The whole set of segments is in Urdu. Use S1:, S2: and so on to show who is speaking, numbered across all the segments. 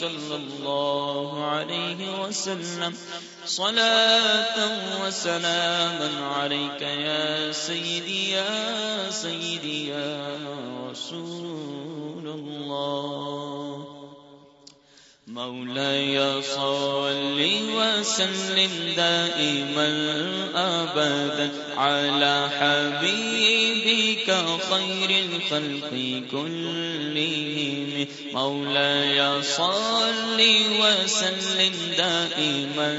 S1: صلى الله عليه وسلم. صلاة وسلاما عليك يا سيدي يا سيدي يا رسول الله. مولاي صل وسلم دائما أبدا على حبيبك خير الخلق كلهم. مولاي صل وسلم دائما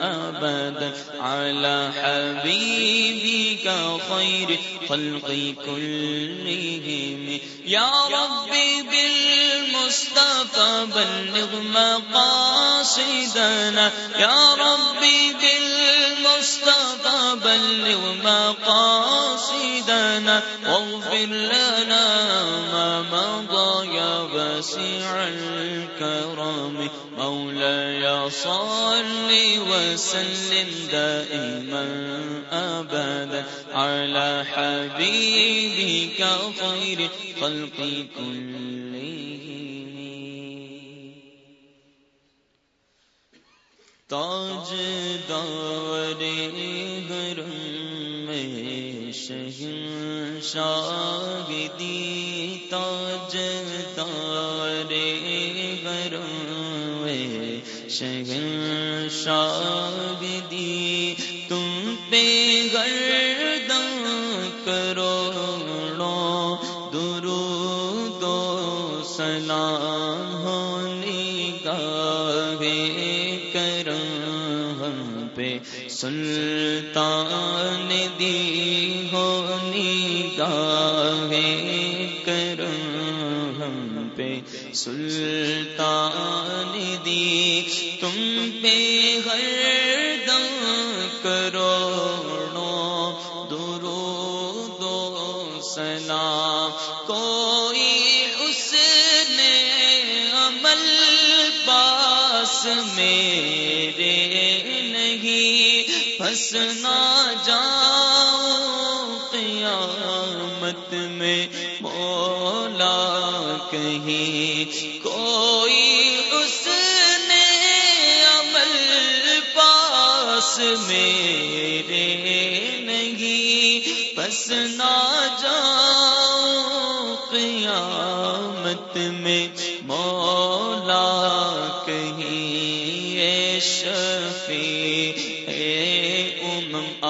S1: أبدا على حبيبك خير الخلق كلهم. يا رب ربي بالمصطفى بلغ مقاصدنا. يا ربي بالمصطفى بلغ مقاصدنا. واغفر لنا ما مضى يا باسع الكرم. مولاي صل وسلم دائما أبدا على حبيبك خير خلق كلهم تاج دار گرم میں شہن شاہدی تاج دار گرم میں شہن شاہدی تم پہ سلطان دی ہونی گاہے کرم ہم پہ، سلطان دی، تم پہ گردن کروڑوں درو دو سلام کوئی اس نے عمل پاس میرے بس نہ جاؤ قیامت میں مولا کہیں۔ کوئی اس نے عمل پاس میرے نہیں۔ بس نہ جاؤ قیامت میں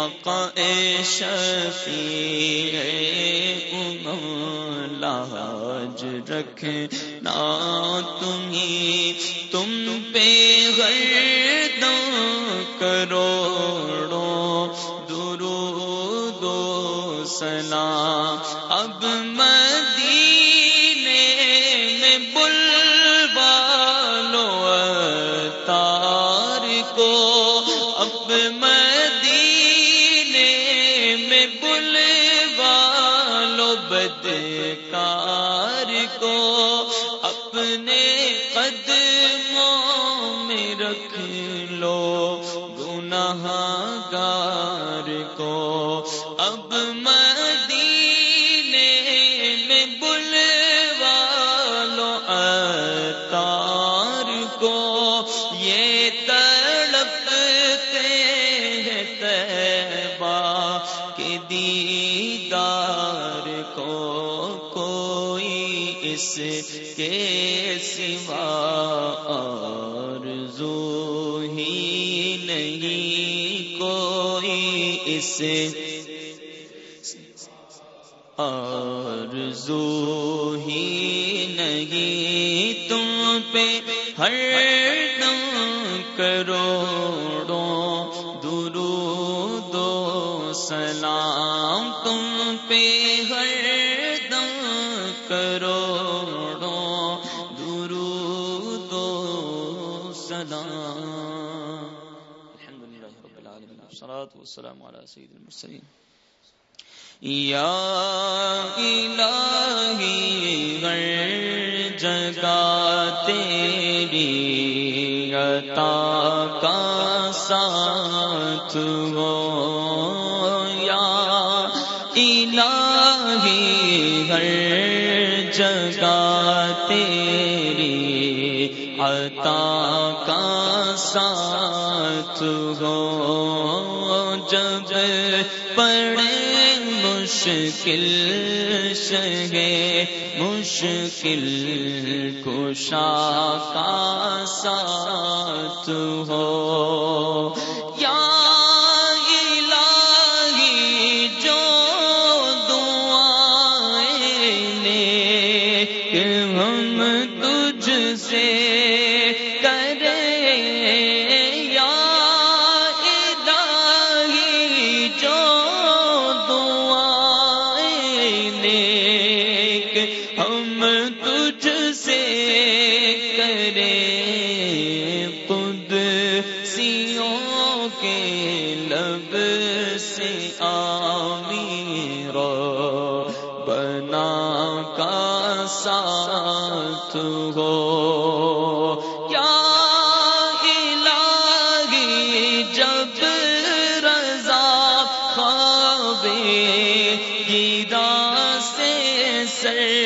S1: آقا اے شفیع امم لاج رکھنا تمہیں، تم پہ گردوں کروڑوں درود و سلام۔ اب میں کے دیدار کو کوئی اس کے سوا آرزو ہی نہیں کوئی اس آرزو ہی نہیں تم پہ ہر دم کروڑوں سلام تم پہ ہر دم کروڑوں درود و سلام۔ الحمد لله رب العالمين والسلام على سيد المرسلين یا الہی غر جگہ تیری عطا کا ساتھ ہو۔ مشکل شگے مشکل کشا کا ساتھ ہو۔ یا الہی جو دعائیں نے کہ ہم تجھ سے کرے کے لب سے آمیر بنا کا ساتھ ہو۔ یا الہی جب رضا خوابے گیدا سے سر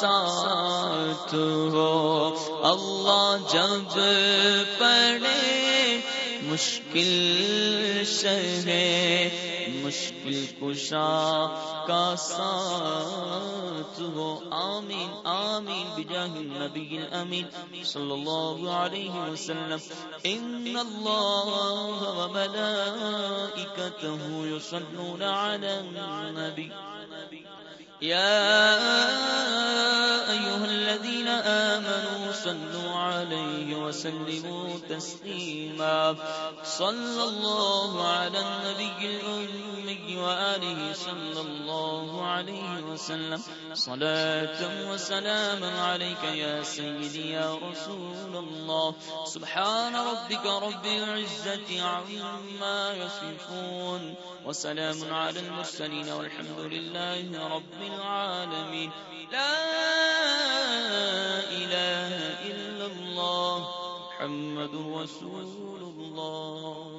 S1: ساتھ ہو۔ اللہ جب پڑے مشکل شہ مشکل کشا کا ساتھ ہو۔ آمین آمین، بجاہ النبی الامین صلی اللہ علیہ وسلم۔ ان اللہ وملائکته يصلون على النبي يا أيها وسلموا تسليما. صلى الله على النبي الأمي وآله صلى الله عليه وسلم. صلاة وسلام عليك يا سيدي يا رسول الله. سبحان ربك رب العزة عما يصفون. وسلام على المرسلين والحمد لله رب العالمين. لا إله إلا محمد رسول الله